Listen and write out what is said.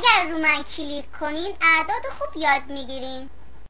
اگر رو من کلیک کنین اعداد خوب یاد می‌گیرین.